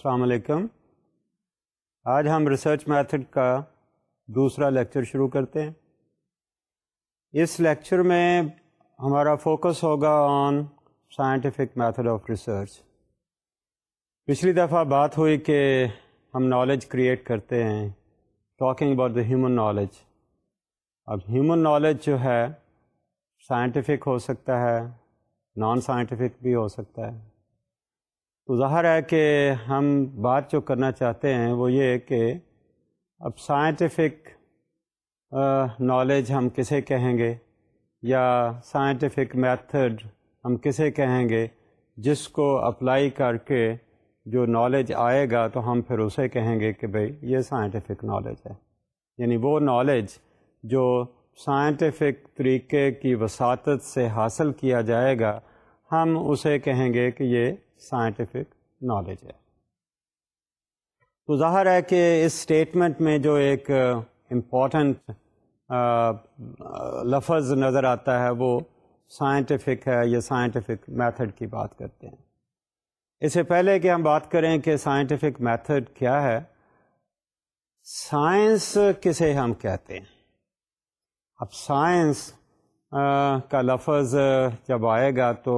السلام علیکم آج ہم ریسرچ میتھڈ کا دوسرا لیکچر شروع کرتے ہیں اس لیکچر میں ہمارا فوکس ہوگا on scientific method of research پچھلی دفعہ بات ہوئی کہ ہم نالج کریٹ کرتے ہیں talking about the human knowledge اب ہیومن نالج جو ہے سائنٹیفک ہو سکتا ہے نان سائنٹیفک بھی ہو سکتا ہے تو ظاہر ہے کہ ہم بات جو کرنا چاہتے ہیں وہ یہ کہ اب سائنٹیفک نالج ہم کسے کہیں گے یا سائنٹیفک میتھڈ ہم کسے کہیں گے جس کو اپلائی کر کے جو نالج آئے گا تو ہم پھر اسے کہیں گے کہ بھئی یہ سائنٹیفک نالج ہے یعنی وہ نالج جو سائنٹیفک طریقے کی وساطت سے حاصل کیا جائے گا ہم اسے کہیں گے کہ یہ سائنٹیفک نالج ہے تو ظاہر ہے کہ اس اسٹیٹمنٹ میں جو ایک امپورٹنٹ لفظ نظر آتا ہے وہ سائنٹیفک ہے یا سائنٹیفک میتھڈ کی بات کرتے ہیں اس سے پہلے کہ ہم بات کریں کہ سائنٹیفک میتھڈ کیا ہے سائنس کسے ہم کہتے ہیں اب سائنس کا لفظ جب آئے گا تو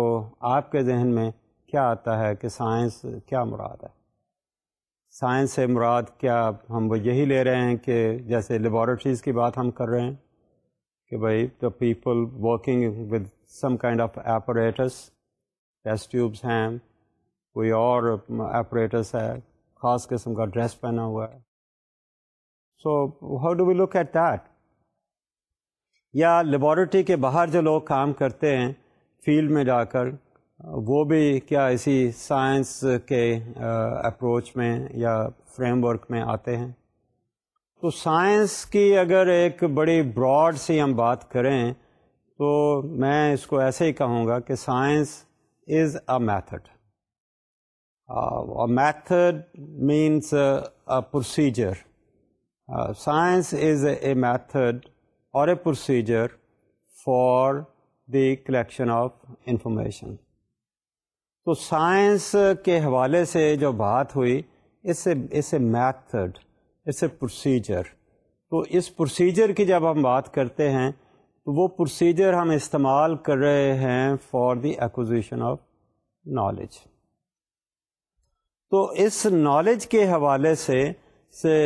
آپ کے ذہن میں کیا آتا ہے کہ سائنس کیا مراد ہے سائنس سے مراد کیا ہم وہ یہی لے رہے ہیں کہ جیسے لیبورٹریز کی بات ہم کر رہے ہیں کہ بھائی the people working with some kind of apparatus test tubes ہیں کوئی اور ایپریٹرس ہے خاص قسم کا ڈریس پہنا ہوا ہے so how do we look at that یا لیبارٹری کے باہر جو لوگ کام کرتے ہیں فیلڈ میں جا کر وہ بھی کیا اسی سائنس کے اپروچ میں یا فریم ورک میں آتے ہیں تو سائنس کی اگر ایک بڑی براڈ سی ہم بات کریں تو میں اس کو ایسے ہی کہوں گا کہ science is a method method means a procedure science is a method اور a procedure for the collection of information تو سائنس کے حوالے سے جو بات ہوئی اس سے میتھڈ اس اے پروسیجر تو اس پروسیجر کی جب ہم بات کرتے ہیں تو وہ پروسیجر ہم استعمال کر رہے ہیں for the acquisition of knowledge تو اس نالج کے حوالے سے سے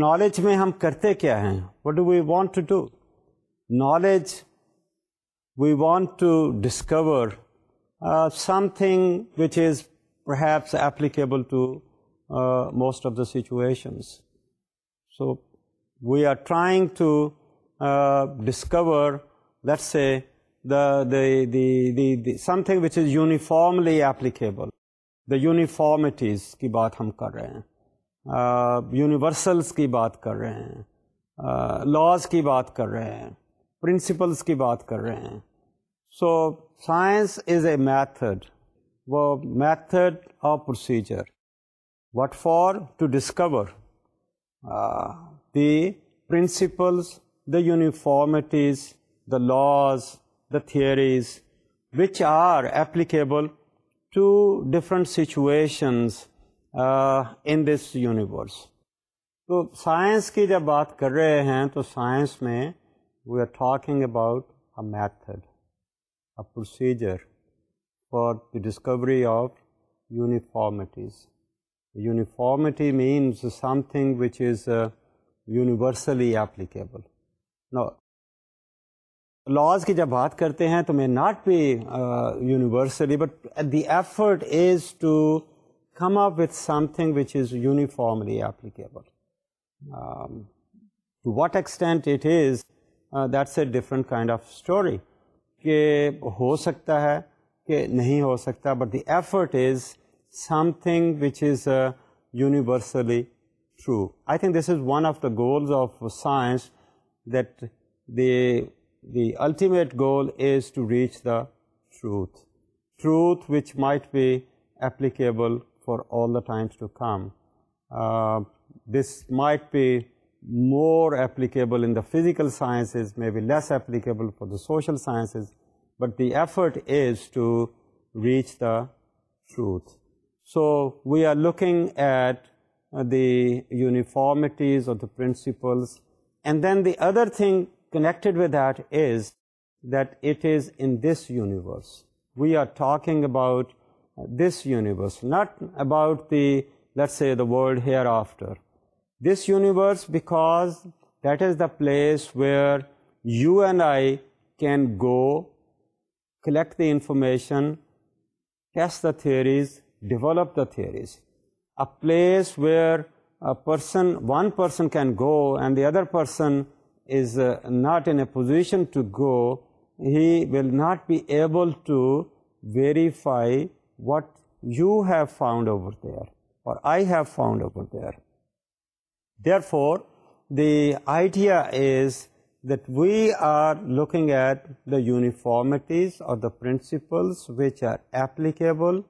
نالج میں ہم کرتے کیا ہیں what do we want to do knowledge we want to discover something which is trying to applicable to most of the situations so we are trying to discover uniformly applicable. Applicable uniformities کی بات ہم کر رہے ہیں یونیورسلس کی بات کر رہے ہیں uh, کی بات کر رہے ہیں پرنسپلس کی بات کر رہے ہیں so science is a method وہ میتھڈ اور procedure what for to discover the principles the uniformities the laws the theories which are applicable to different situations in this universe تو سائنس کی جب بات کر رہے ہیں تو سائنس میں we are talking about method procedure for the discovery of uniformities uniformity means something which is universally applicable laws کی جب بات کرتے ہیں تو may not be universally but the effort is to come up with something which is uniformly applicable to what extent it is that's a different kind of story کہ ہو سکتا ہے کہ نہیں ہو سکتا but the effort is something which is universally true I think this is one of the goals of science that the the ultimate goal is to reach the truth truth which might be applicable for all the times to come this might be more applicable in the physical sciences, maybe less applicable for the social sciences, but the effort is to reach the truth. So we are looking at uh, the uniformities or the principles, and then the other thing connected with that is that it is in this universe. We are talking about uh, this universe, not about the, let's say, the world hereafter, this universe because that is the place where you and I can go, collect the information, test the theories, develop the theories. A place where a person, one person can go and the other person is uh, not in a position to go, he will not be able to verify what you have found over there or I have found over there. Therefore, the idea is that we are looking at the uniformities or the principles which are applicable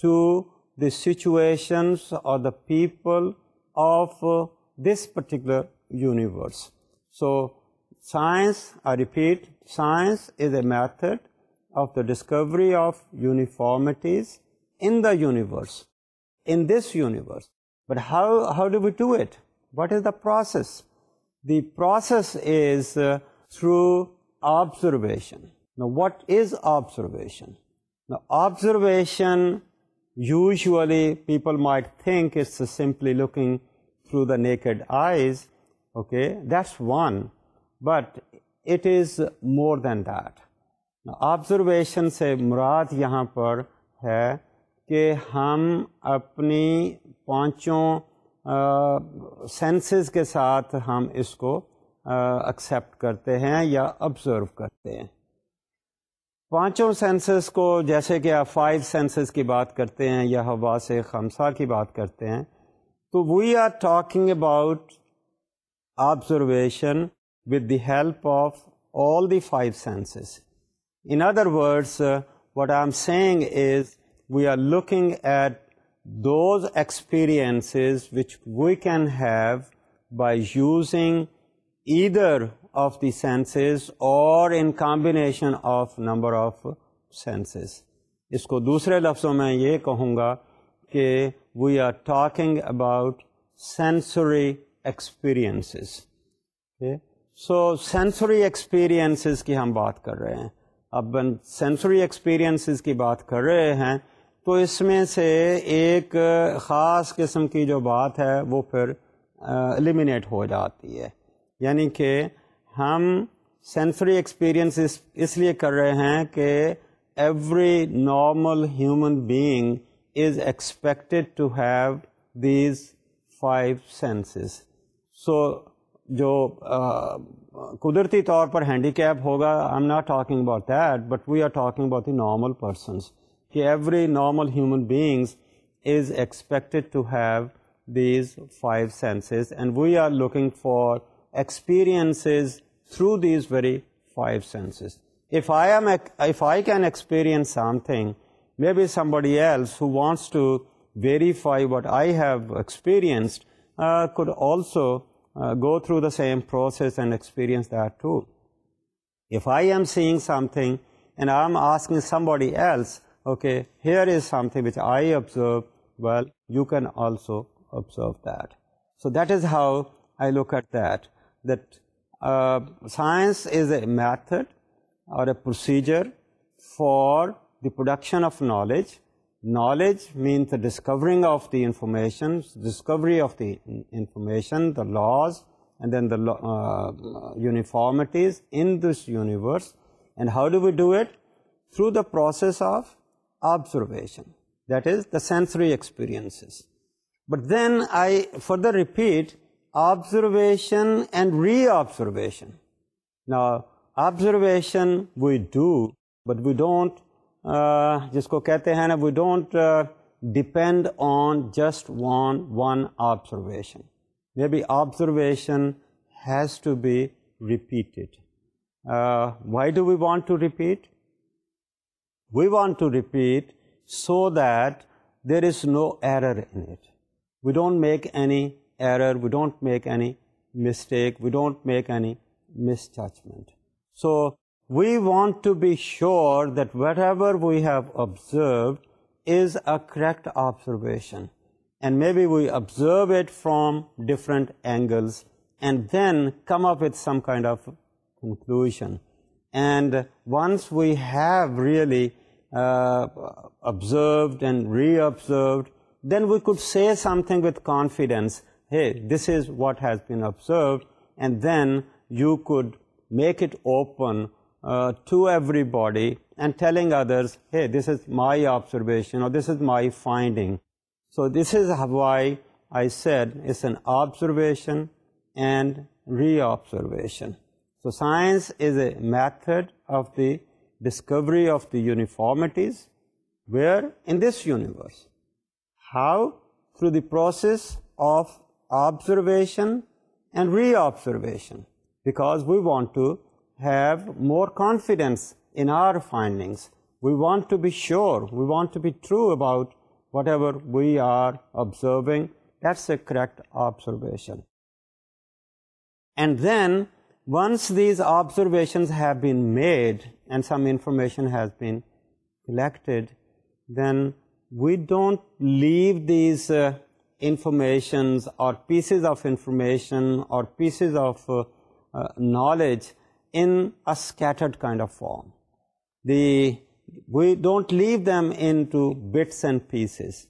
to the situations or the people of uh, this particular universe. So, science, I repeat, science is a method of the discovery of uniformities in the universe, in this universe. But how do we do it? What is the process the process is through observation what is observation observation usually people may think it's simply looking through the naked eyes okay that's one but it is more than that observation سے مراد یہاں پر ہے کہ ہم اپنی پانچوں senses کے ساتھ ہم اس کو ایکسیپٹ کرتے ہیں یا آبزرو کرتے ہیں پانچوں سینسز کو جیسے کہ آپ فائیو سینسز کی بات کرتے ہیں یا ہوا سے خمسہ کی بات کرتے ہیں تو we are talking about observation with the help of all the five senses in other words what I am saying is we are looking at those experiences which we can have by using either of the senses اور in combination of number of senses اس کو دوسرے لفظوں میں یہ کہوں گا کہ we are talking about sensory experiences so sensory experiences کی ہم بات کر رہے ہیں اب سینسری ایکسپیرینسز کی بات کر رہے ہیں تو اس میں سے ایک خاص قسم کی جو بات ہے وہ پھر المینیٹ ہو جاتی ہے یعنی کہ ہم سینسری ایکسپیرئنس اس لیے کر رہے ہیں کہ every normal human being is expected to have these five senses so جو قدرتی طور پر ہینڈیکیپ ہوگا I am not talking about that but we are talking about the normal persons that every normal human being is expected to have these five senses, and we are looking for experiences through these very five senses. If I can experience something, maybe somebody else who wants to verify what I have experienced uh, could also uh, go through the same process and experience that too. If I am seeing something and I am asking somebody else Okay, here is something which I observe. Well, you can also observe that. So that is how I look at that, that uh, science is a method or a procedure for the production of knowledge. Knowledge means the discovering of the information, discovery of the information, the laws, and then the uh, uniformities in this universe. And how do we do it? Through the process of observation does the sensory experience but then I further repeat observation and reobservation observation we do but we don't جس کو کہتے ہیں we don't depend on just one one observation may be observation has to be repeated why do we want to repeat we want to repeat so that there is no error in it. We don't make any error, we don't make any mistake, we don't make any misjudgment. So we want to be sure that whatever we have observed is a correct observation. And maybe we observe it from different angles and then come up with some kind of conclusion. And once we have really uh, observed and re-observed, then we could say something with confidence, hey, this is what has been observed, and then you could make it open uh, to everybody and telling others, hey, this is my observation or this is my finding. So this is why I said it's an observation and re-observation. So science is a method of the discovery of the uniformities where in this universe. How? Through the process of observation and reobservation, because we want to have more confidence in our findings. We want to be sure, we want to be true about whatever we are observing. That's a correct observation. And then once these observations have been made and some information has been collected, then we don't leave these uh, informations or pieces of information or pieces of uh, uh, knowledge in a scattered kind of form. We don't leave them into bits and pieces.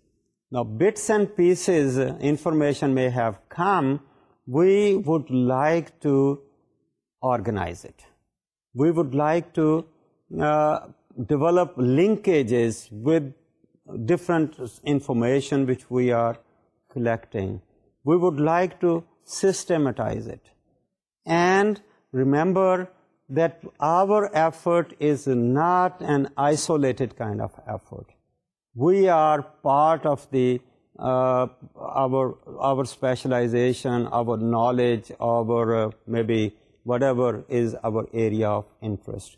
Now, bits and pieces information may have come. We would like to organize it. We would like to uh, develop linkages with different information which we are collecting. We would like to systematize it. And remember that our effort is not an isolated kind of effort. We are part of the uh, our specialization, our knowledge, our uh, maybe whatever is our area of interest.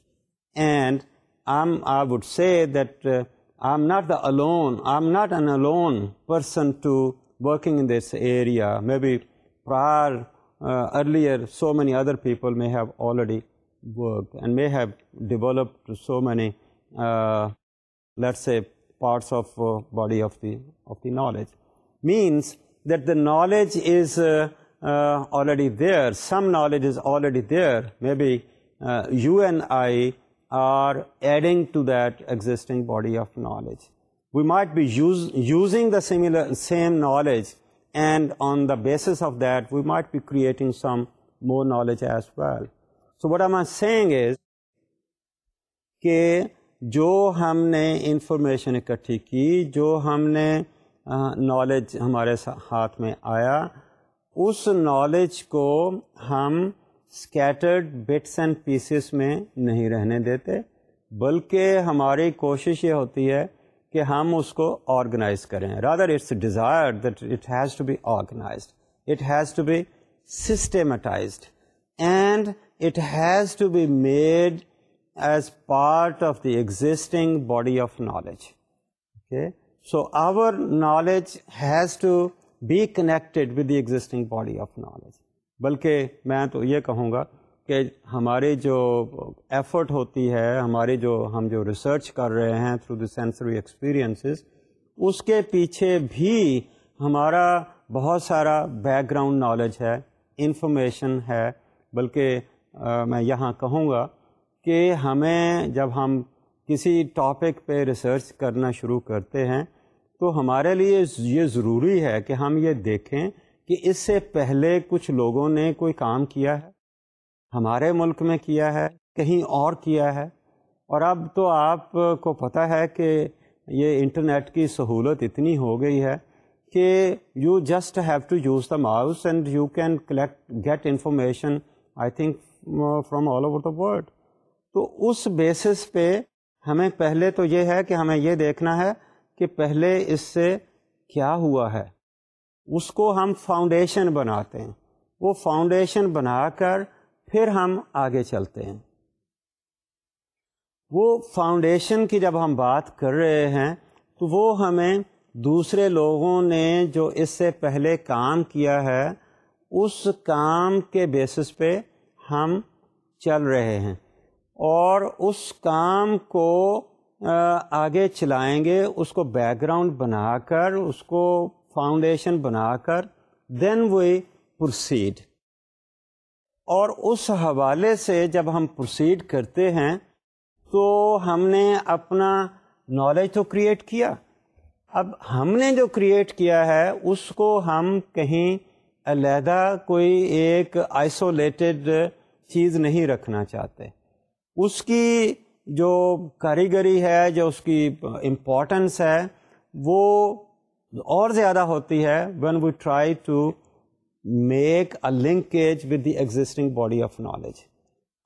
And I would say that uh, I'm not an alone person to working in this area. Maybe uh, earlier, so many other people may have already worked and may have developed so many, uh, let's say, parts of body of the knowledge. Means that the knowledge is already there some knowledge is already there may be you and I are adding to that existing body of knowledge we must be use using the sailor same knowledge and on the basis of that we must be creating some more knowledge as well so but am saying is کہ جو ہم نے information اکٹھی کی جو ہم نے knowledge ہمارے ہاتھ میں آیا اس نالج کو ہم اسکیٹرڈ بٹس اینڈ پیسز میں نہیں رہنے دیتے بلکہ ہماری کوشش یہ ہوتی ہے کہ ہم اس کو آرگنائز کریں rather it's desire that it has to be organised it has to be systematised and it has to be made as part of the existing body of knowledge okay so our knowledge has to be connected with the existing body of knowledge بلکہ میں تو یہ کہوں گا کہ ہمارے جو effort ہوتی ہے ہمارے جو ہم جو ریسرچ کر رہے ہیں تھرو دی سینسری ایکسپیرئنسز اس کے پیچھے بھی ہمارا بہت سارا بیک گراؤنڈ نالج ہے انفارمیشن ہے بلکہ میں یہاں کہوں گا کہ ہمیں جب ہم کسی ٹاپک پہ ریسرچ کرنا شروع کرتے ہیں تو ہمارے لیے یہ ضروری ہے کہ ہم یہ دیکھیں کہ اس سے پہلے کچھ لوگوں نے کوئی کام کیا ہے ہمارے ملک میں کیا ہے کہیں اور کیا ہے اور اب تو آپ کو پتہ ہے کہ یہ انٹرنیٹ کی سہولت اتنی ہو گئی ہے کہ you just have to use the mouse and you can collect get information I think from all over the world تو اس بیسس پہ ہمیں پہلے تو یہ ہے کہ ہمیں یہ دیکھنا ہے کہ پہلے اس سے کیا ہوا ہے اس کو ہم فاؤنڈیشن بناتے ہیں وہ فاؤنڈیشن بنا کر پھر ہم آگے چلتے ہیں وہ فاؤنڈیشن کی جب ہم بات کر رہے ہیں تو وہ ہمیں دوسرے لوگوں نے جو اس سے پہلے کام کیا ہے اس کام کے بیسس پہ ہم چل رہے ہیں اور اس کام کو آگے چلائیں گے اس کو بیک گراؤنڈ بنا کر اس کو فاؤنڈیشن بنا کر دین وی پروسیڈ اور اس حوالے سے جب ہم پروسیڈ کرتے ہیں تو ہم نے اپنا نالج تو کریٹ کیا اب ہم نے جو کریٹ کیا ہے اس کو ہم کہیں علیحدہ کوئی ایک آئسولیٹڈ چیز نہیں رکھنا چاہتے اس کی جو کاریگری ہے جو اس کی امپورٹنس ہے وہ اور زیادہ ہوتی ہے when we try to make a linkage with the existing body of knowledge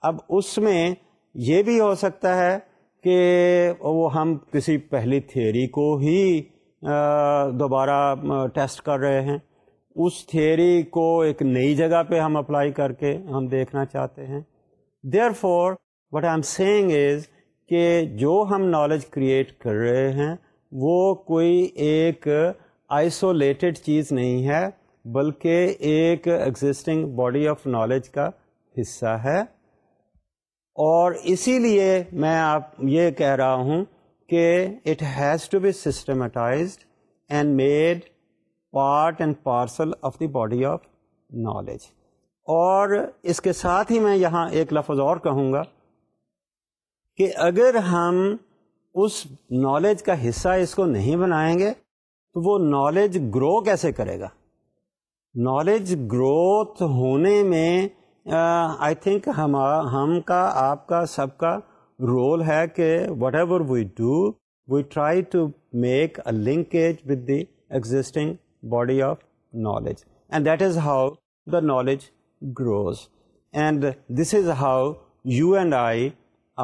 اب اس میں یہ بھی ہو سکتا ہے کہ وہ ہم کسی پہلی تھیوری کو ہی دوبارہ ٹیسٹ کر رہے ہیں اس تھیوری کو ایک نئی جگہ پہ ہم اپلائی کر کے ہم دیکھنا چاہتے ہیں therefore what I am saying is کہ جو ہم نالج کریٹ کر رہے ہیں وہ کوئی ایک آئسولیٹڈ چیز نہیں ہے بلکہ ایک ایگزسٹنگ باڈی آف نالج کا حصہ ہے اور اسی لیے میں آپ یہ کہہ رہا ہوں کہ it has to be systematised and made part and parcel of the body of knowledge اور اس کے ساتھ ہی میں یہاں ایک لفظ اور کہوں گا کہ اگر ہم اس نالج کا حصہ اس کو نہیں بنائیں گے تو وہ نالج گرو کیسے کرے گا نالج گروتھ ہونے میں آئی تھنک ہم ہم کا آپ کا سب کا رول ہے کہ whatever we do we try to make a linkage with the existing body of knowledge and that is how the knowledge grows and this is how you and I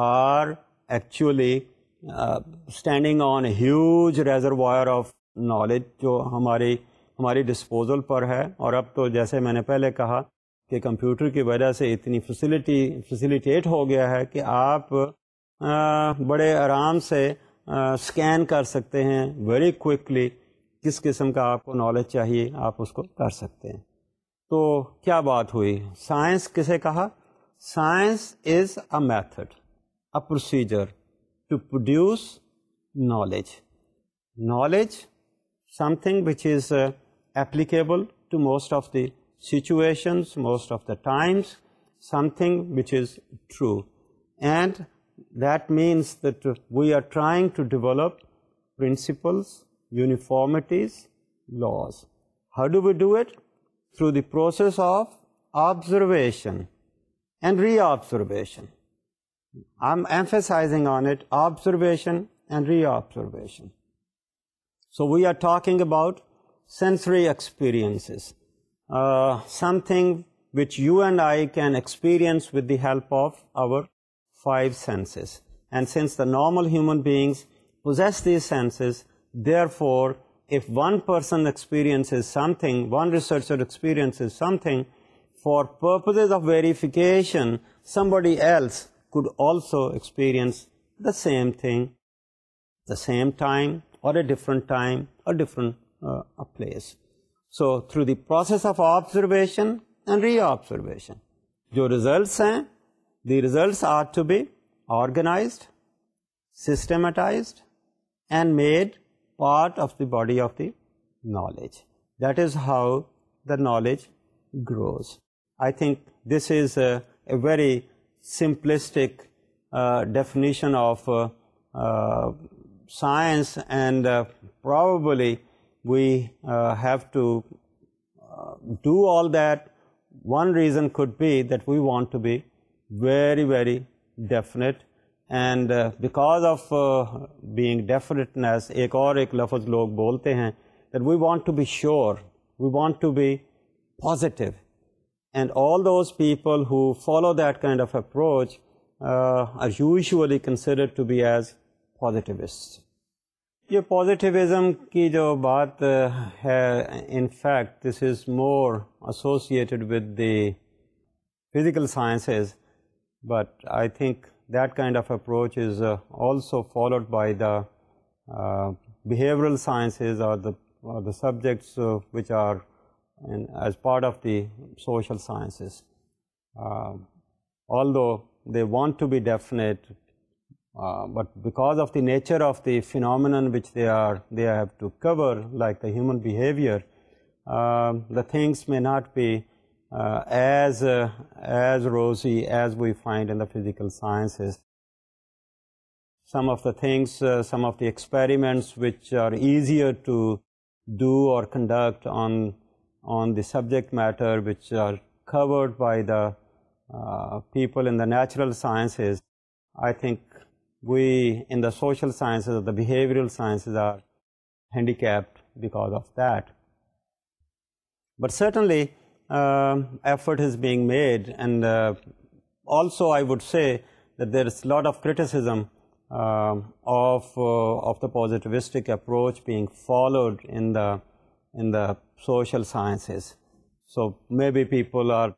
are actually standing on huge reservoir of knowledge جو ہماری ہماری disposal پر ہے اور اب تو جیسے میں نے پہلے کہا کہ کمپیوٹر کی وجہ سے اتنی فیسلٹی فیسلیٹیٹ ہو گیا ہے کہ آپ بڑے آرام سے اسکین کر سکتے ہیں ویری کوئکلی کس قسم کا آپ کو نالج چاہیے آپ اس کو کر سکتے ہیں تو کیا بات ہوئی سائنس کسے کہا science is a method a procedure to produce knowledge. Knowledge, something which is uh, applicable to most of the situations, most of the times, something which is true. And that means that we are trying to develop principles, uniformities, laws. How do we do it? Through the process of observation and reobservation. I'm emphasizing on it, observation and re-observation. So we are talking about sensory experiences, uh, something which you and I can experience with the help of our five senses. And since the normal human beings possess these senses, therefore, if one person experiences something, one researcher experiences something, for purposes of verification, somebody else could also experience the same thing, the same time or a different time or different uh, place. So, through the process of observation and re-observation, jo results hain, the results are to be organized, systematized and made part of the body of the knowledge. That is how the knowledge grows. I think this is a very simplistic definition of science and probably we have to do all that one reason could be that we want to be very very definite and because of being definiteness ایک اور ایک لفظ لوگ بولتے ہیں that we want to be sure we want to be positive and all those people who follow that kind of approach are usually consider to be as positivist یہ positivism کی جو بات ہے in fact this is more associated with the physical sciences but I think that kind of approach is also followed by the behaviour sciences اور the subjects which are and as part of the social sciences. Uh, although they want to be definite, uh, but because of the nature of the phenomenon which they have to cover, like the human behavior, um, the things may not be uh, as rosy as we find in the physical sciences. Some of the things, some of the experiments which are easier to do or conduct on on the subject matter which are covered by the uh, people in the natural sciences, I think we in the social sciences or the behavioral sciences are handicapped because of that. But certainly um, effort is being made, and uh, also I would say that there is a lot of criticism um, uh, of the positivistic approach being followed in the social sciences. So maybe people are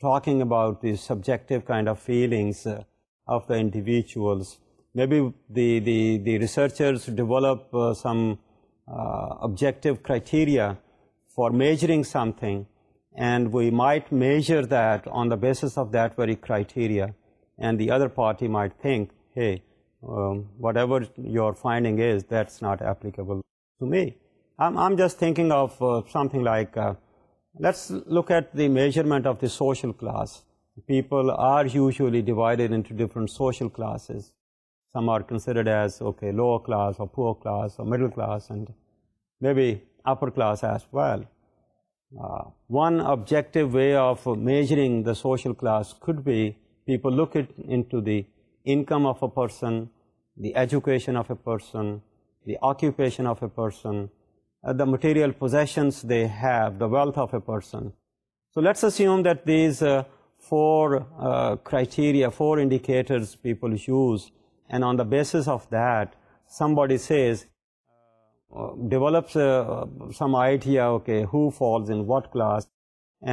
talking about the subjective kind of feelings uh, of the individuals. Maybe the researchers develop uh, some uh, objective criteria for measuring something, and we might measure that on the basis of that very criteria, and the other party might think, hey, um, whatever your finding is, that's not applicable to me. I'm just thinking of uh, something like, uh, let's look at the measurement of the social class. People are usually divided into different social classes. Some are considered as, okay, lower class or poor class or middle class and maybe upper class as well. Uh, one objective way of measuring the social class could be people look into the income of a person, the education of a person, the occupation of a person, the material positions they have the wealth of a person so let's a set these four criteria for indicators people use and on the basis of that somebody says develops some I T falls in what class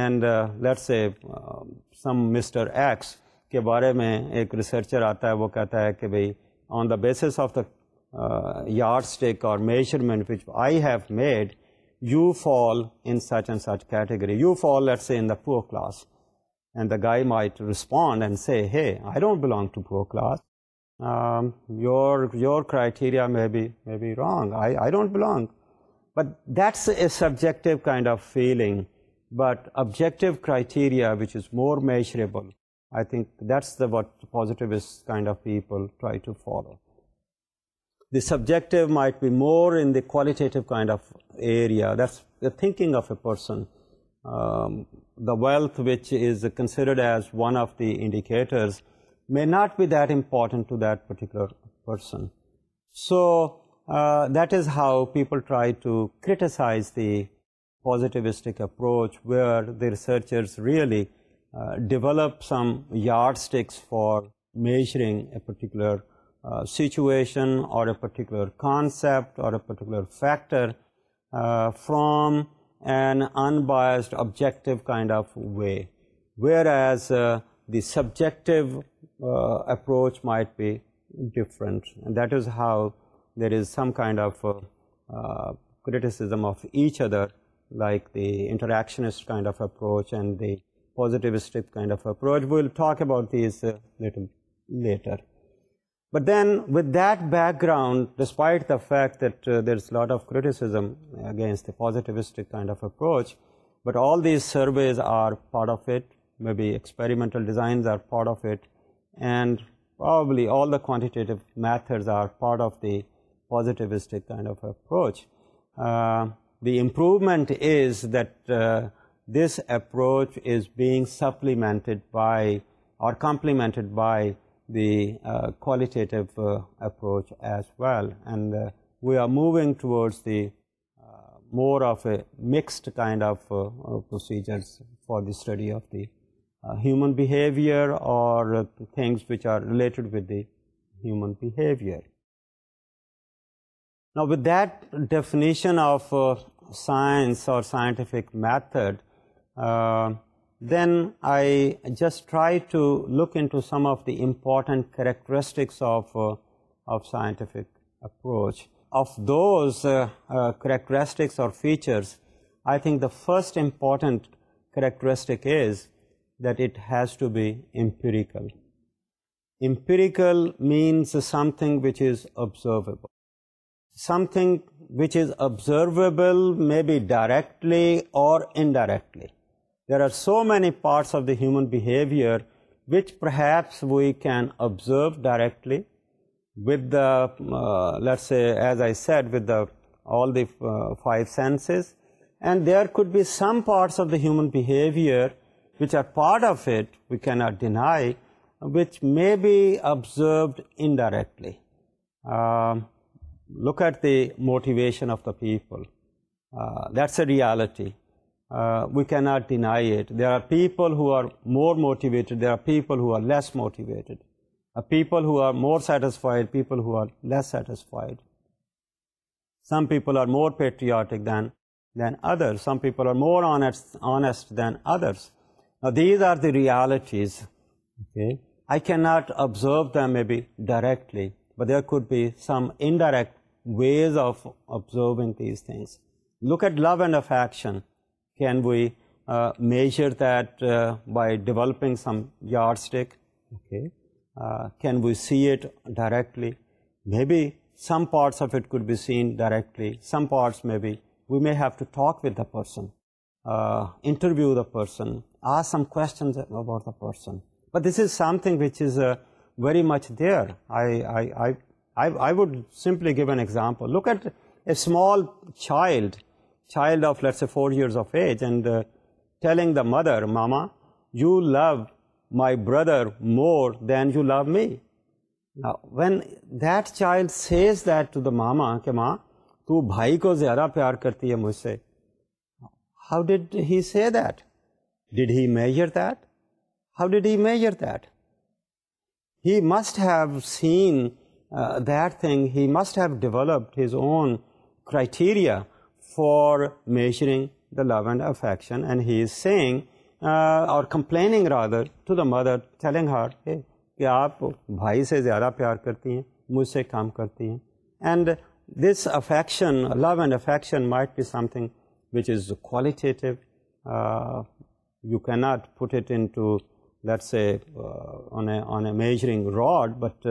and let's a some mister X کے بارے میں ایک researcher آتا ہے وہ کہتا ہے کہ بھائی on the basis of the yardstick or measurement which I have made, you fall in such and such category. You fall, let's say, in the poor class. And the guy might respond and say, hey, I don't belong to poor class. Um, your criteria may be wrong. I don't belong. But that's a subjective kind of feeling. But objective criteria, which is more measurable, I think that's what positivist kind of people try to follow. The subjective might be more in the qualitative kind of area. That's the thinking of a person. Um, the wealth, which is considered as one of the indicators, may not be that important to that particular person. So uh, that is how people try to criticize the positivistic approach, where the researchers really uh, develop some yardsticks for measuring a particular situation or a particular concept or a particular factor from an unbiased, objective kind of way, whereas the subjective approach might be different, and that is how there is some kind of criticism of each other, like the interactionist kind of approach and the positivistic kind of approach. We'll talk about these a little later. But then, with that background, despite the fact that uh, there's a lot of criticism against the positivistic kind of approach, but all these surveys are part of it, maybe experimental designs are part of it, and probably all the quantitative methods are part of the positivistic kind of approach. Uh, the improvement is that uh, this approach is being supplemented by or complemented by the uh, qualitative uh, approach as well. And uh, we are moving towards the more of a mixed kind of procedures for the study of the human behavior or things which are related with the human behavior. Now, with that definition of science or scientific method, then I just try to look into some of the important characteristics of uh, scientific approach. Of those uh, uh, characteristics or features, I think the first important characteristic is that it has to be empirical. Empirical means something which is observable. Something which is observable maybe directly or indirectly. There are so many parts of the human behavior which perhaps we can observe directly with the, uh, let's say, as I said, with the all the uh, five senses. And there could be some parts of the human behavior which are part of it, we cannot deny, which may be observed indirectly. Um, look at the motivation of the people. Uh, that's a reality. Uh, we cannot deny it. There are people who are more motivated. There are people who are less motivated. Uh, people who are more satisfied, people who are less satisfied. Some people are more patriotic than others. Some people are more honest than others. Now, these are the realities. Okay? I cannot observe them maybe directly, but there could be some indirect ways of observing these things. Look at love and affection can we uh, measure that uh, by developing some yardstick? Okay, uh, can we see it directly? Maybe some parts of it could be seen directly, some parts maybe we may have to talk with the person, interview the person, ask some questions about the person. But this is something which is very much there. I would simply give an example. Look at a small child child of let's a four years of age and telling the mother mama you love my brother more than you love me when دائل says that to the mama کہ ماں تو بھائی کو زیادہ پیار کرتی ہے مجھ سے how did he say that did he measure that how did he measure that he must have seen that thing he must have developed his own criteria for measuring the love and affection and he is saying or complaining rather to the mother's heart کہ آپ بھائی سے زیادہ پیار کرتی ہیں مجھ سے کام کرتی ہیں and this affection love and affection might be something which is qualitative you can not put it into let's a on a measuring rod but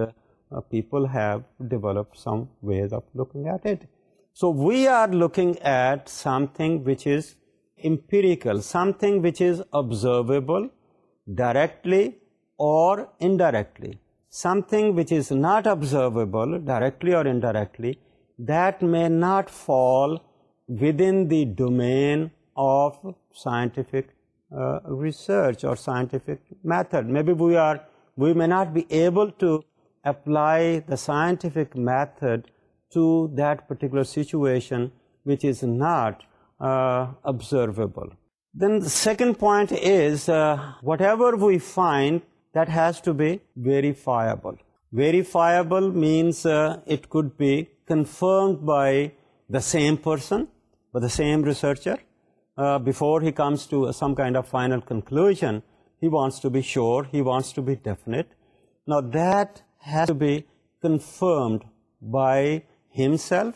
people have develop some ways of looking at it So we are looking at something which is empirical, something which is observable directly or indirectly, something which is not observable directly or indirectly, that may not fall within the domain of scientific uh, research or scientific method. Maybe we may not be able to apply the scientific method to that particular situation which is not uh, observable. Then the second point is uh, whatever we find, that has to be verifiable. Verifiable means uh, it could be confirmed by the same person, by the same researcher. Before he comes to some kind of final conclusion, he wants to be sure, he wants to be definite. Now that has to be confirmed by myself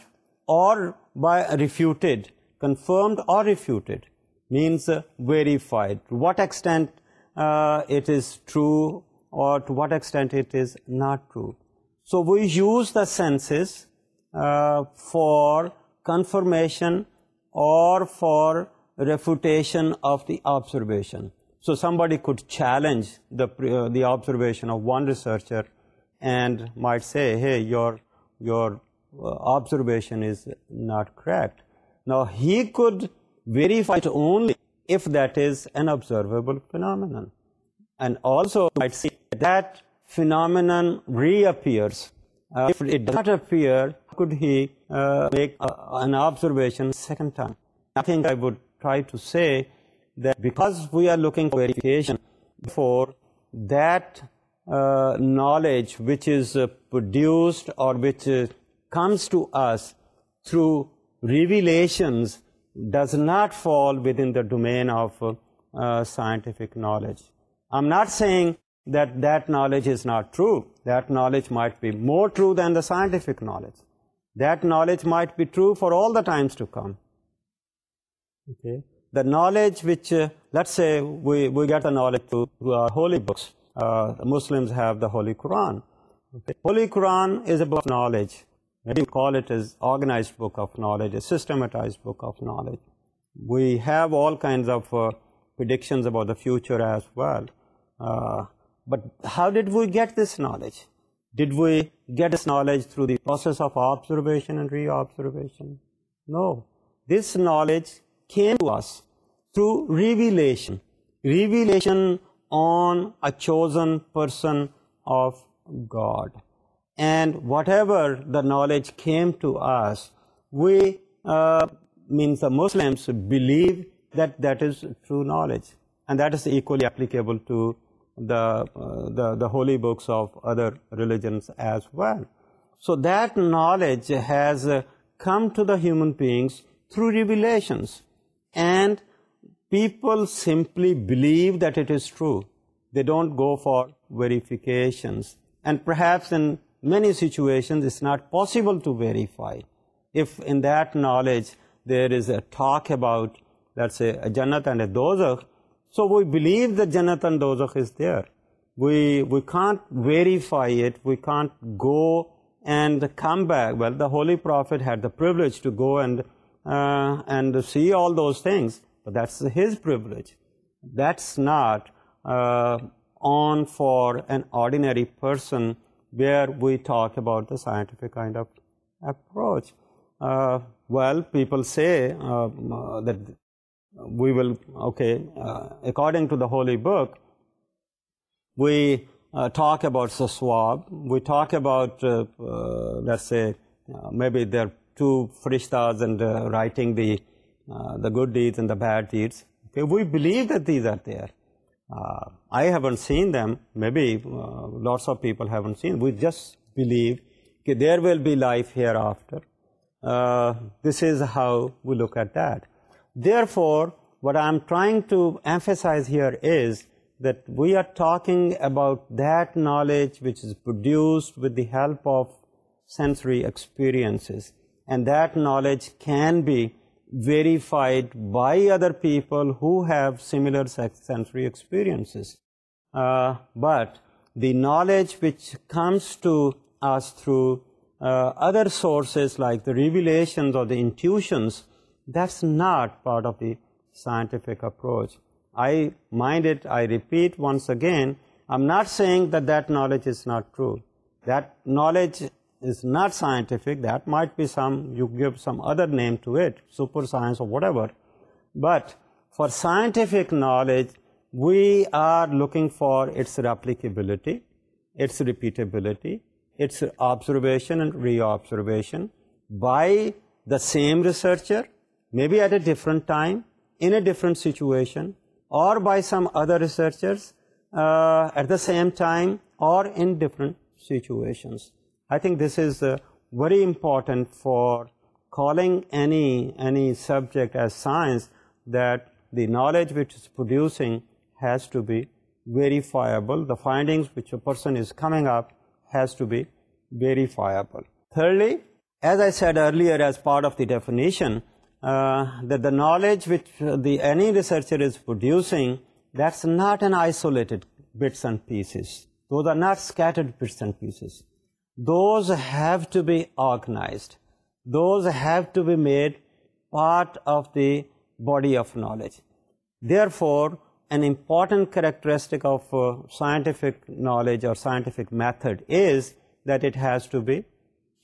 or by refuted confirmed or refuted means verified to what extent it is true or to what extent it is not true so we use the senses for confirmation or for refutation of the observation so somebody could challenge the observation of one researcher and may say ہے your your observation is not correct نا had verify اونلیبل phenomenal and also that phenomenal ری اپرس اپڈ ہی انشن second بیکازیشن for that knowledge which is produced or comes to us through revelations does not fall within the domain of uh, scientific knowledge. I'm not saying that that knowledge is not true. That knowledge might be more true than the scientific knowledge. That knowledge might be true for all the times to come. Okay. The knowledge which, uh, let's say, we get the knowledge through our holy books. Uh, Muslims have the Holy Quran. Okay. Holy Quran is a book of knowledge. Maybe we call it as organized book of knowledge, a systematized book of knowledge. We have all kinds of uh, predictions about the future as well. Uh, but how did we get this knowledge? Did we get this knowledge through the process of observation and re-observation? No. This knowledge came to us through revelation. Revelation on a chosen person of God and whatever the knowledge came to us, we, uh, means the Muslims, believe that that is true knowledge, and that is equally applicable to the uh, holy books of other religions as well. So that knowledge has uh, come to the human beings through revelations, and people simply believe that it is true. They don't go for verifications. And perhaps in many situations is not possible to verify if in that knowledge there is a talk about that's اے جنت and a ڈوزک so we believe the جنت and دوزک is there we can't verify it we can't go and come back well the holy prophet had the privilege to go and and see all those things that's his privilege that's not on for an ordinary person way are we talk about the scientific kind of approach well people say we will okay according to the holy book we talk about س سواب we talk about may be there to فرشت and the writing the the good deeds and the bad deeds we believe these are they are Uh, I haven't seen them, maybe uh, lots of people haven't seen. We just believe that there will be life hereafter. Uh, this is how we look at that. Therefore, what I'm trying to emphasize here is that we are talking about that knowledge which is produced with the help of sensory experiences, and that knowledge can be verified by other people who have similar sensory experiences. Uh, but the knowledge which comes to us through uh, other sources like the revelations or the intuitions, that's not part of the scientific approach. I mind it, I repeat once again, I'm not saying that that knowledge is not true. That knowledge is not scientific. That might be some, you give some other name to it, super science or whatever. But for scientific knowledge, we are looking for its replicability, its repeatability, its observation and re-observation by the same researcher, maybe at a different time, in a different situation, or by some other researchers uh, at the same time or in different situations. I think this is uh, very important for calling any subject as science, that the knowledge which is producing has to be verifiable. The findings which a person is coming up has to be verifiable. Thirdly, as I said earlier as part of the definition, uh, that the knowledge which any researcher is producing, that's not an isolated bits and pieces. Those are not scattered bits and pieces those have to be organized. Those have to be made part of the body of knowledge. Therefore, an important characteristic of uh, scientific knowledge or scientific method is that it has to be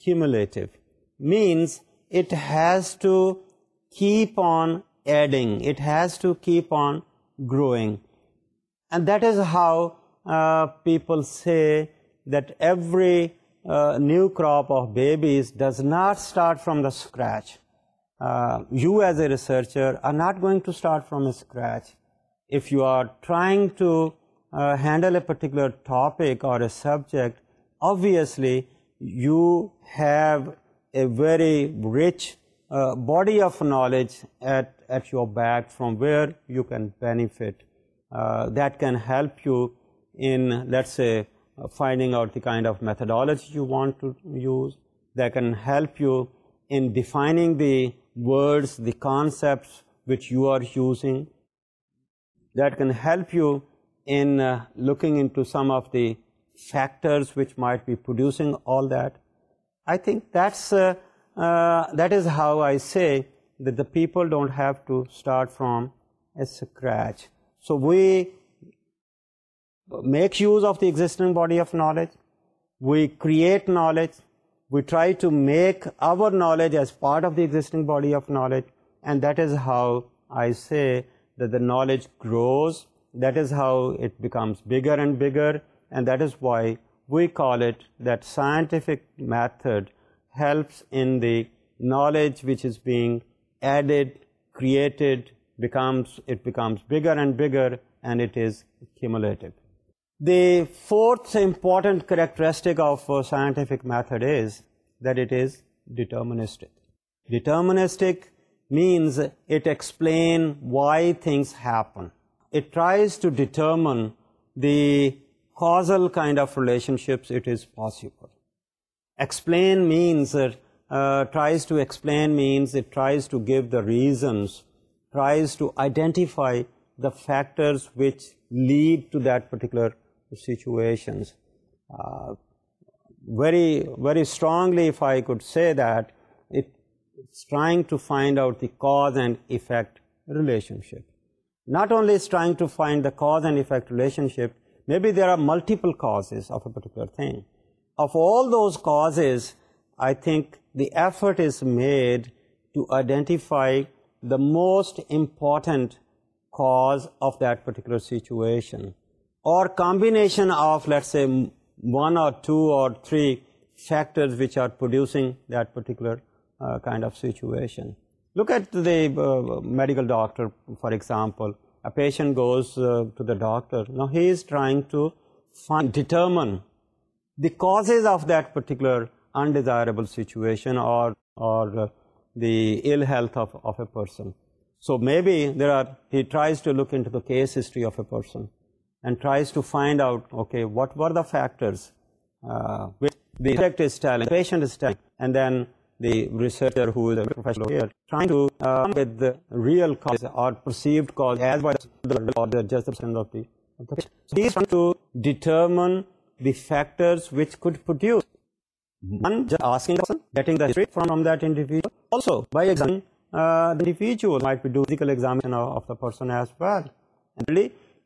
cumulative. Means it has to keep on adding. It has to keep on growing. And that is how uh, people say that every new crop of babies does not start from the scratch. Uh, you as a researcher are not going to start from scratch. If you are trying to uh, handle a particular topic or a subject, obviously you have a very rich uh, body of knowledge at your back from where you can benefit. That can help you in, let's say, finding out the kind of methodology you want to use. They can help you in defining the words, the concepts which you are using. That can help you in uh, looking into some of the factors which might be producing all that. I think uh, uh, that is how I say that the people don't have to start from a scratch. So we make use of the existing body of knowledge, we create knowledge, we try to make our knowledge as part of the existing body of knowledge, and that is how I say that the knowledge grows, that is how it becomes bigger and bigger, and that is why we call it that scientific method helps in the knowledge which is being added, created, it becomes bigger and bigger, and it is cumulative. The fourth important characteristic of a uh, scientific method is that it is deterministic. Deterministic means it explains why things happen. It tries to determine the causal kind of relationships it is possible. Uh, explain means it tries to give the reasons, tries to identify the factors which lead to that particular situations. Uh, very, very strongly, if I could say that, it's trying to find out the cause and effect relationship. Not only it's trying to find the cause and effect relationship, maybe there are multiple causes of a particular thing. Of all those causes, I think the effort is made to identify the most important cause of that particular situation or combination of, let's say, one or two or three factors which are producing that particular uh, kind of situation. Look at the uh, medical doctor, for example. A patient goes uh, to the doctor. Now he is trying to determine the causes of that particular undesirable situation or the ill health of a person. So maybe he tries to look into the case history of a person. What what are the فیٹرٹ patient really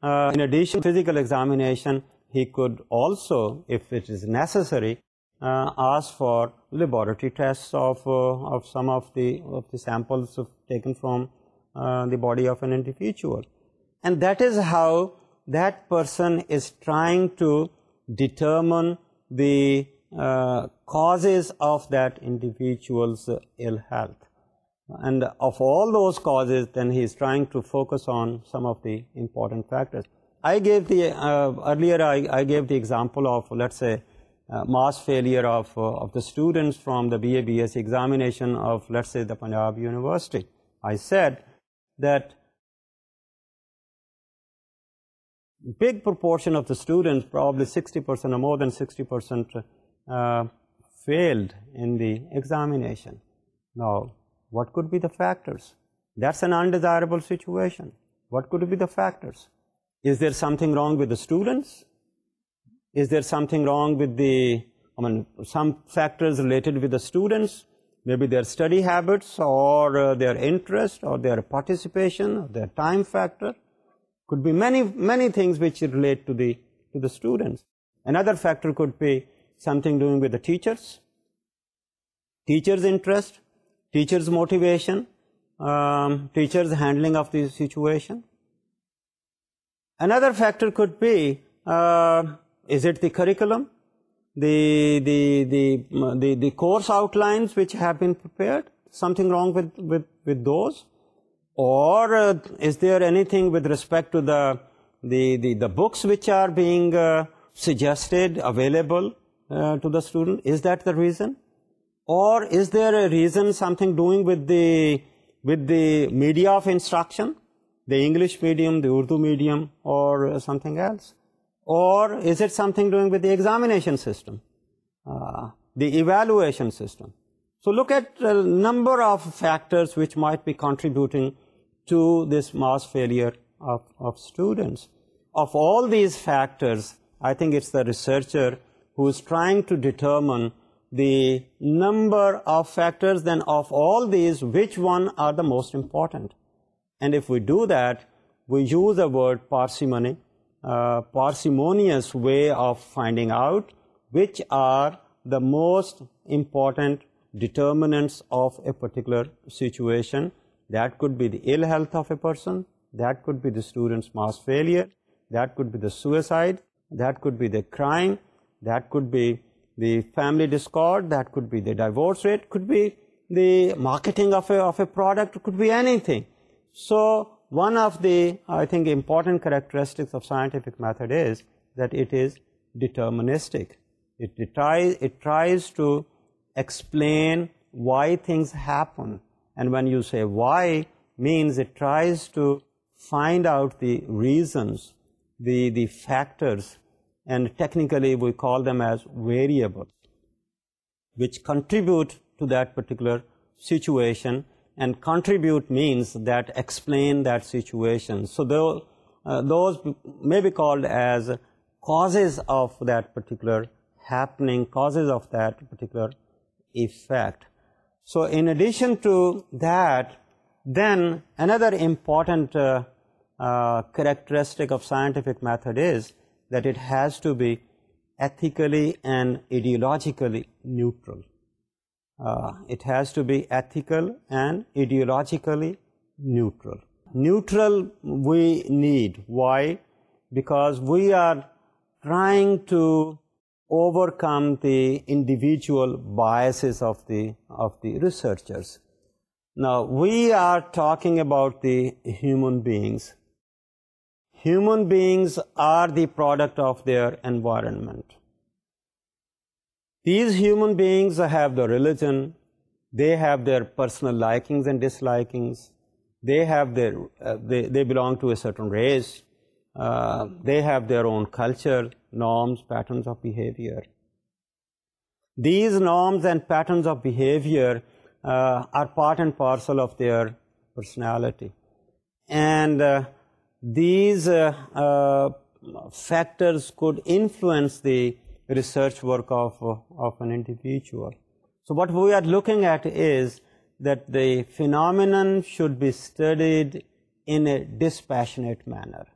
Uh, in addition to physical examination, he could also, if it is necessary, uh, ask for laboratory tests of uh, some of the samples taken from the body of an individual. And that is how that person is trying to determine the causes of that individual's ill health. And of all those causes, then he is trying to focus on some of the important factors. I gave the, uh, earlier I gave the example of, let's say, uh, mass failure uh, of the students from the BA/BSc examination of, let's say, the Punjab University. I said that big proportion of the students, probably 60% or more than 60%, failed in the examination. Now, what be the فیکٹرسائربل situation what could be teachers motivation teachers handling of the situation another factor the course outlines wrong or بکسٹیڈ available to is that the reason Or is there a reason, something doing with the media of instruction, the English medium, the Urdu medium, or something else? Or is it something doing with the examination system, uh, the evaluation system? So look at a number of factors which might be contributing to this mass failure of students. Of all these factors, I think it's the researcher who is trying to determine the number of factors, then of all these, which one are the most important? And if we do that, we use the word parsimony, uh, parsimonious way of finding out which are the most important determinants of a particular situation. That could be the ill health of a person, that could be the student's mass failure, that could be the suicide, that could be the crime, that could be the family discord, that could be the divorce rate, could be the marketing of a product, could be anything. So one of the, I think, important characteristics of scientific method is that it is deterministic. It tries to explain why things happen. And when you say why, means it tries to find out the reasons, the factors and technically we call them as variables, which contribute to that particular situation, and contribute means that explain that situation. So uh, those may be called as causes of that particular happening, causes of that particular effect. So in addition to that, then another important uh, uh, characteristic of scientific method is that it has to be ethically and ideologically neutral. Uh, it has to be ethical and ideologically neutral. Neutral we need. Why? Because we are trying to overcome the individual biases of the researchers. Now, we are talking about the human beings Human beings are the product of their environment. These human beings have their religion, they have their personal likings and dislikings, they have their, uh, they belong to a certain race, uh, they have their own culture, norms, patterns of behavior. These norms and patterns of behavior uh, are part and parcel of their personality. And these uh, uh, factors could influence the research work uh, of an individual. So what we are looking at is that the phenomenon should be studied in a dispassionate manner.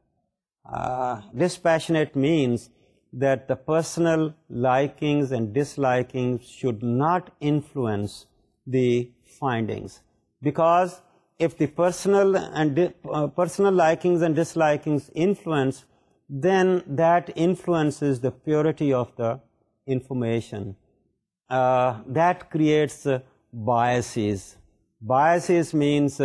Dispassionate means that the personal likings and dislikings should not influence the findings, because if the uh, personal likings and dislikings influence, then that influences the purity of the information. Uh, that creates uh, biases. Biases means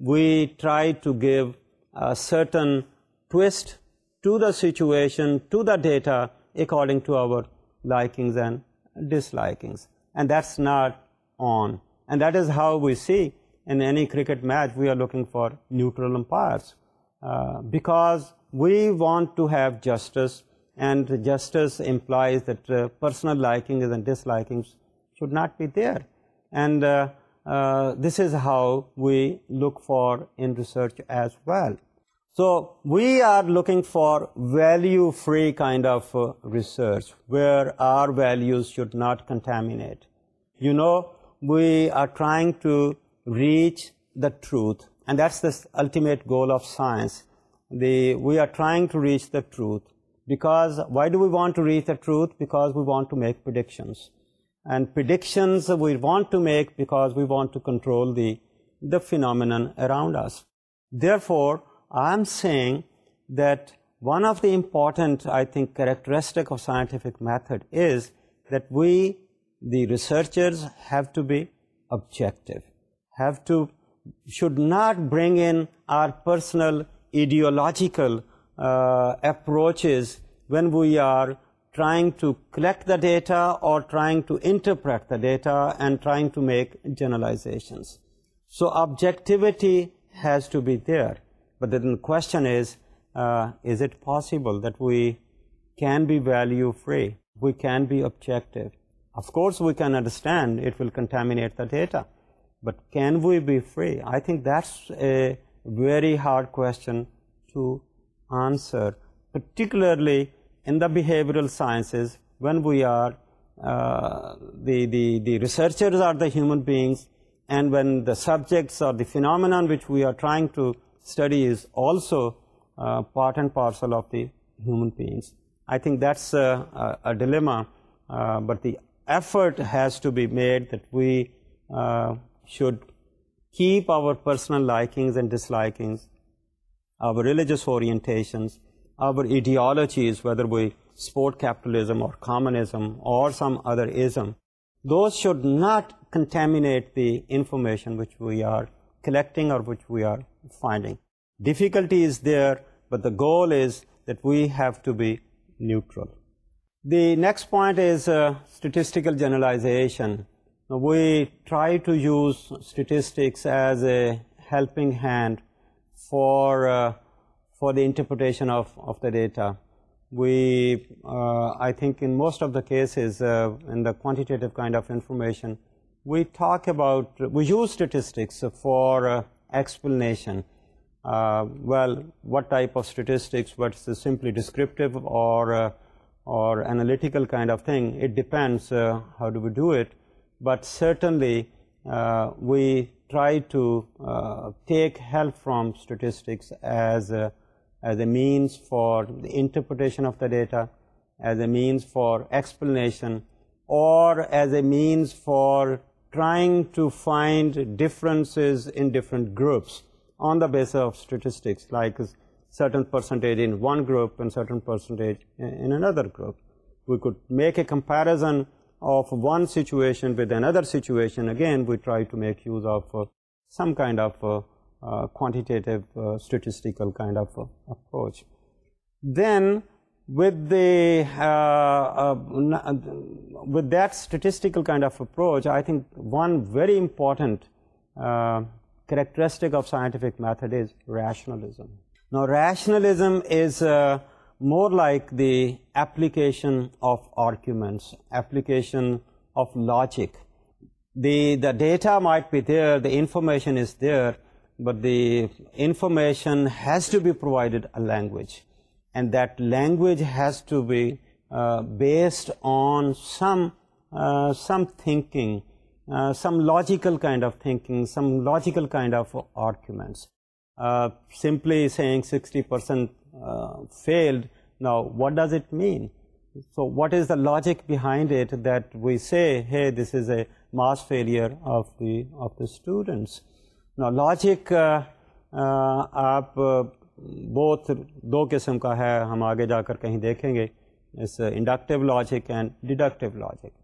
we try to give a certain twist to the situation, to the data, according to our likings and dislikings. And that's not on. And that is how we see in any cricket match, we are looking for neutral umpires uh, because we want to have justice, and justice implies that uh, personal likings and dislikings should not be there. And uh, this is how we look for in research as well. So we are looking for value-free kind of research where our values should not contaminate. You know, we are trying to reach the truth, and that's the ultimate goal of science. We are trying to reach the truth, because why do we want to reach the truth? Because we want to make predictions, and predictions we want to make because we want to control the phenomenon around us. Therefore, I'm saying that one of the important, I think, characteristic of scientific method is that we, the researchers, have to be objective should not bring in our personal ideological uh, approaches when we are trying to collect the data or trying to interpret the data and trying to make generalizations. So objectivity has to be there. But then the question is uh, it possible that we can be value-free? We can be objective. Of course, we can understand it will contaminate the data. But can we be free? I think that's a very hard question to answer, particularly in the behavioral sciences, when we are, uh, the researchers are the human beings, and when the subjects or the phenomenon which we are trying to study is also uh, part and parcel of the human beings. I think that's a dilemma, uh, but the effort has to be made that we should keep our personal liking and dislike ریلیجسٹنس over ideologies capital or information which we are collecting or difficulty is there but the goal is that we have to be neutral the next point is statistical generalisation Now we try to use statistics as a helping hand for uh, the interpretation of the data. We, uh, I think in most of the cases uh, in the quantitative kind of information, we talk about, we use statistics for explanation. Well, what type of statistics, what's the simply descriptive or analytical kind of thing, it depends how do we do it but certainly uh, we try to uh, take help from statistics as a means for the interpretation of the data, as a means for explanation, or as a means for trying to find differences in different groups on the basis of statistics, like certain percentage in one group and certain percentage in another group. We could make a comparison of one situation with another situation, again we try to make use of uh, some kind of uh, uh, quantitative statistical kind of approach. Then with the with that statistical kind of approach, I think one very important characteristic of scientific method is rationalism. Now rationalism is more like the application of arguments, application of logic. The data might be there, the information is there, but the information has to be provided a language, and that language has to be uh, based on some uh, thinking, uh, some logical kind of thinking, some logical kind of arguments. Simply saying 60% failed نا what does it mean so what is the logic behind it that we say this is a mass failure of the of the students no logic آپ بہت دو قسم کا ہے ہم آگے جا کر کہیں دیکھیں گے اس inductive logic and deductive logic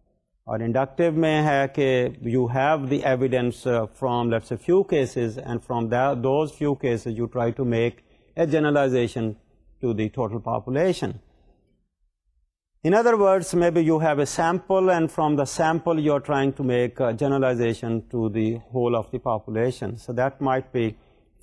اور انڈکٹیو میں ہے کہ you have the evidence from let's a few cases and from those few cases you try to make a generalisation to the total population. In other words, maybe you have a sample, and from the sample you're trying to make a generalization to the whole of the population. So that might be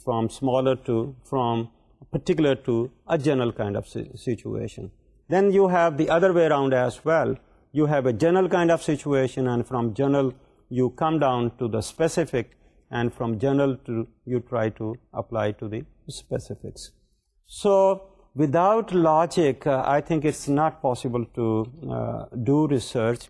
from smaller to, from particular to a general kind of situation. Then you have the other way around as well. You have a general kind of situation, and from general you come down to the specific, and from general to you try to apply to the specifics. So Without logic, uh, I think it's not possible to uh, do research.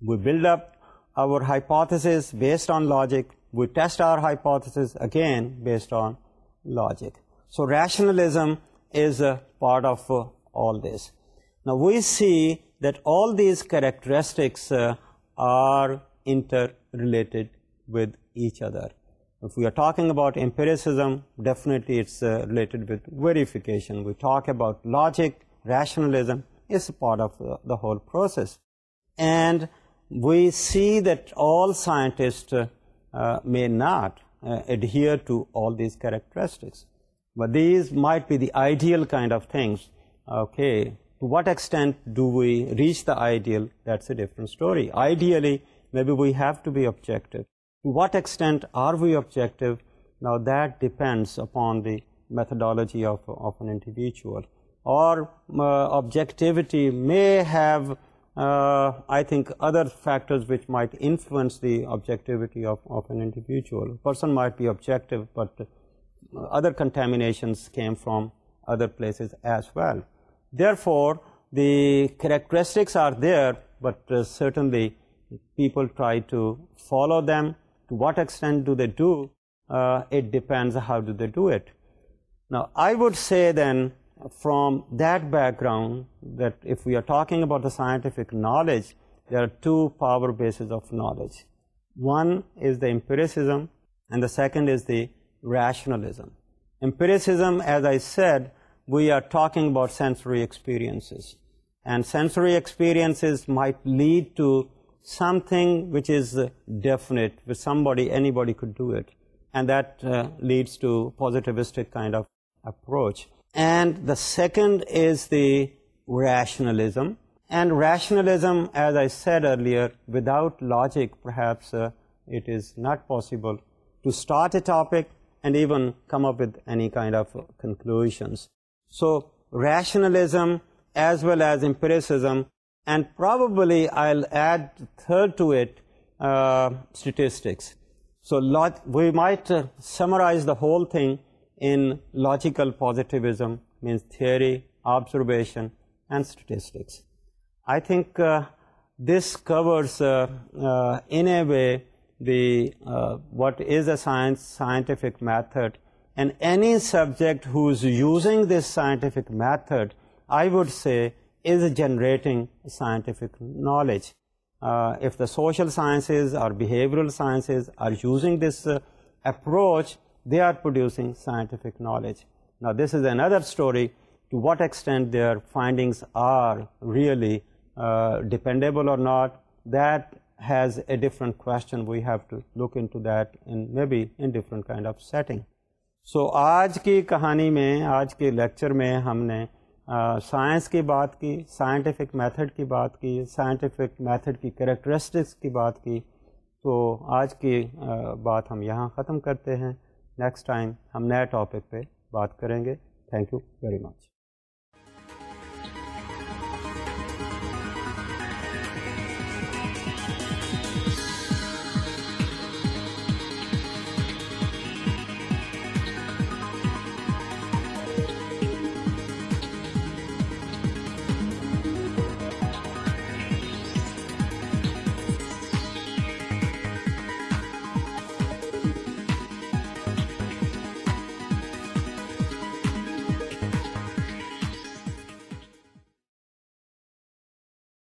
We build up our hypothesis based on logic. We test our hypothesis again based on logic. So rationalism is a part of uh, all this. Now we see that all these characteristics are interrelated with each other. If we are talking about empiricism, definitely it's uh, related with verification. We talk about logic, rationalism is a part of uh, the whole process. And we see that all scientists uh, may not adhere to all these characteristics. But these might be the ideal kind of things. Okay, to what extent do we reach the ideal? That's a different story. Ideally, maybe we have to be objective. To what extent are we objective? Now that depends upon the methodology of an individual. Or uh, objectivity may have, uh, I think, other factors which might influence the objectivity of an individual. A person might be objective, but other contaminations came from other places as well. Therefore, the characteristics are there, but uh, certainly people try to follow them to what extent do they do? Uh, it depends on how do they do it. Now, I would say then, from that background, that if we are talking about the scientific knowledge, there are two power bases of knowledge. One is the empiricism, and the second is the rationalism. Empiricism, as I said, we are talking about sensory experiences. And sensory experiences might lead to something which is definite, which anybody could do it. And that uh, leads to positivistic kind of approach. And the second is the rationalism. And rationalism, as I said earlier, without logic, perhaps uh, it is not possible to start a topic and even come up with any kind of uh, conclusions. So rationalism as well as empiricism and probably I'll add third to it uh, statistics. So we might uh, summarize the whole thing in logical positivism, means theory, observation, and statistics. I think uh, this covers, in a way, the what is a scientific method. And any subject who's using this scientific method, I would say is generating scientific knowledge if the social sciences or behaviour sciences are using this approach they are producing scientific knowledge this is another story to what extent their finding are really dependable or not that has a different question we have to look into that in maybe in different kind of setting so آج کی کہانی میں آج کے lecture میں ہم نے science کی بات کی سائنٹیفک میتھڈ کی بات کی سائنٹیفک میتھڈ کی کریکٹرسٹکس کی بات کی تو آج کی بات ہم یہاں ختم کرتے ہیں نیکسٹ ٹائم ہم نئے ٹاپک پہ بات کریں گے تھینک یو ویری مچ